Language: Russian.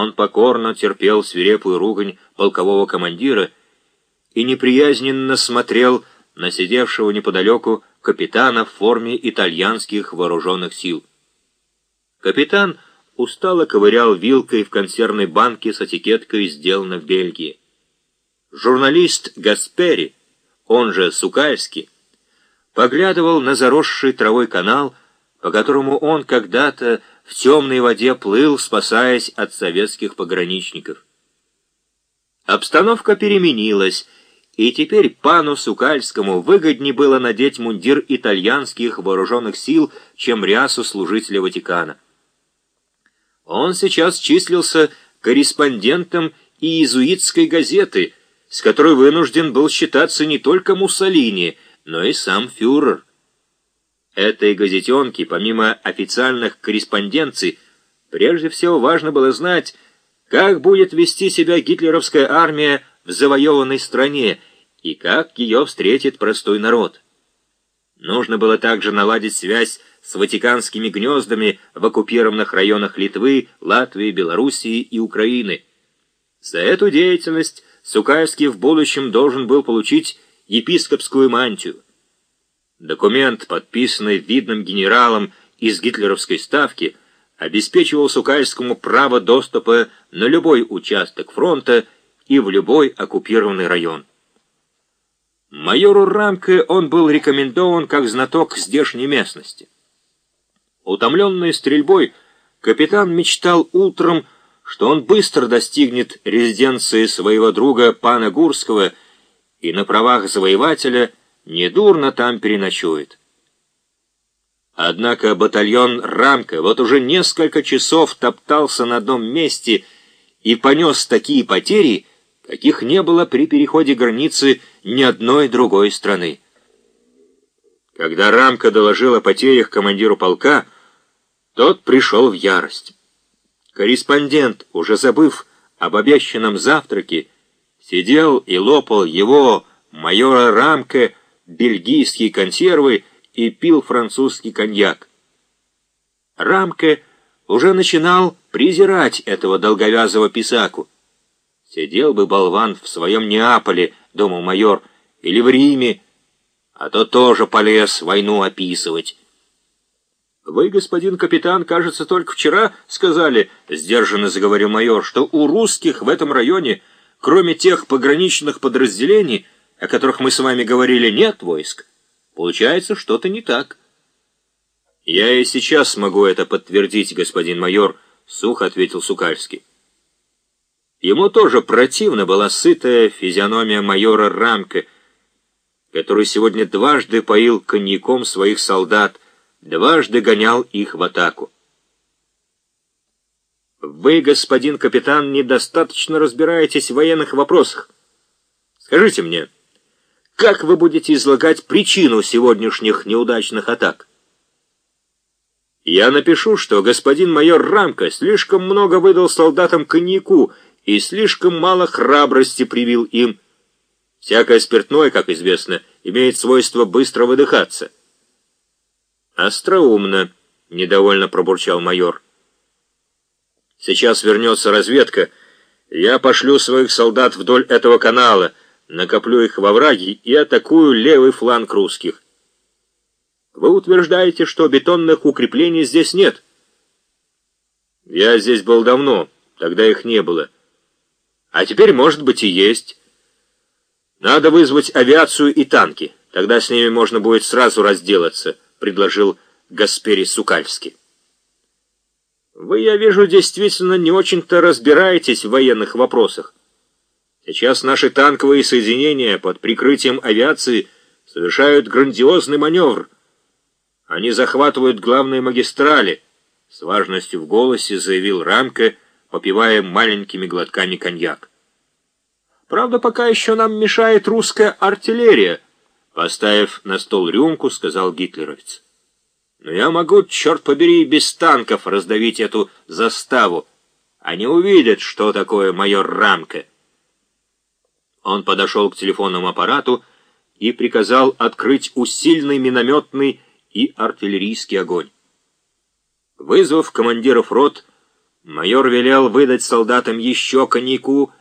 Он покорно терпел свирепую ругань полкового командира и неприязненно смотрел на сидевшего неподалеку капитана в форме итальянских вооруженных сил. Капитан устало ковырял вилкой в консервной банке с этикеткой «Сделано в Бельгии». Журналист Гаспери, он же Сукальский, поглядывал на заросший травой канал, по которому он когда-то в темной воде плыл, спасаясь от советских пограничников. Обстановка переменилась, и теперь пану Сукальскому выгоднее было надеть мундир итальянских вооруженных сил, чем рясу служителя Ватикана. Он сейчас числился корреспондентом иезуитской газеты, с которой вынужден был считаться не только Муссолини, но и сам фюрер. Этой газетенке, помимо официальных корреспонденций, прежде всего важно было знать, как будет вести себя гитлеровская армия в завоеванной стране и как ее встретит простой народ. Нужно было также наладить связь с ватиканскими гнездами в оккупированных районах Литвы, Латвии, Белоруссии и Украины. За эту деятельность Сукаевский в будущем должен был получить епископскую мантию. Документ, подписанный видным генералом из гитлеровской ставки, обеспечивал Сукальскому право доступа на любой участок фронта и в любой оккупированный район. Майору Рамке он был рекомендован как знаток здешней местности. Утомленный стрельбой, капитан мечтал утром, что он быстро достигнет резиденции своего друга пана Гурского и на правах завоевателя – недурно там переночует. Однако батальон «Рамка» вот уже несколько часов топтался на одном месте и понес такие потери, каких не было при переходе границы ни одной другой страны. Когда Рамка доложил о потерях командиру полка, тот пришел в ярость. Корреспондент, уже забыв об обещанном завтраке, сидел и лопал его, майора Рамка, бельгийские консервы и пил французский коньяк. Рамке уже начинал презирать этого долговязого писаку. Сидел бы болван в своем Неаполе, думал майор, или в Риме, а то тоже полез войну описывать. «Вы, господин капитан, кажется, только вчера сказали, — сдержанно заговорил майор, — что у русских в этом районе, кроме тех пограничных подразделений, — о которых мы с вами говорили, нет войск, получается что-то не так. Я и сейчас могу это подтвердить, господин майор, сухо ответил Сукальский. Ему тоже противна была сытая физиономия майора Рамка, который сегодня дважды поил коньяком своих солдат, дважды гонял их в атаку. Вы, господин капитан, недостаточно разбираетесь в военных вопросах. Скажите мне, как вы будете излагать причину сегодняшних неудачных атак? Я напишу, что господин майор Рамка слишком много выдал солдатам коньяку и слишком мало храбрости привил им. Всякое спиртное, как известно, имеет свойство быстро выдыхаться. «Остроумно», — недовольно пробурчал майор. «Сейчас вернется разведка. Я пошлю своих солдат вдоль этого канала» накоплю их во враги и атакую левый фланг русских. Вы утверждаете, что бетонных укреплений здесь нет? Я здесь был давно, тогда их не было. А теперь, может быть, и есть. Надо вызвать авиацию и танки, тогда с ними можно будет сразу разделаться, предложил Гаспери Сукальский. Вы, я вижу, действительно не очень-то разбираетесь в военных вопросах. Сейчас наши танковые соединения под прикрытием авиации совершают грандиозный маневр. Они захватывают главные магистрали, с важностью в голосе заявил Рамка, попивая маленькими глотками коньяк. Правда, пока еще нам мешает русская артиллерия, поставив на стол рюмку, сказал гитлеровец. Но я могу, черт побери, без танков раздавить эту заставу. Они увидят, что такое майор Рамка. Он подошел к телефонному аппарату и приказал открыть усиленный минометный и артиллерийский огонь. Вызвав командиров рот, Майор велел выдать солдатам еще коньяку